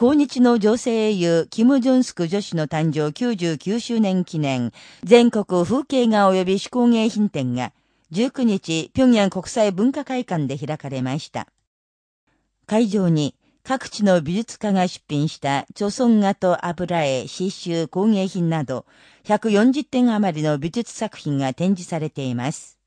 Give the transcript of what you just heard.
抗日の女性英雄、キム・ジョンスク女子の誕生99周年記念、全国風景画及び手工芸品展が、19日、平壌国際文化会館で開かれました。会場に、各地の美術家が出品した貯村画と油絵、刺繍、工芸品など、140点余りの美術作品が展示されています。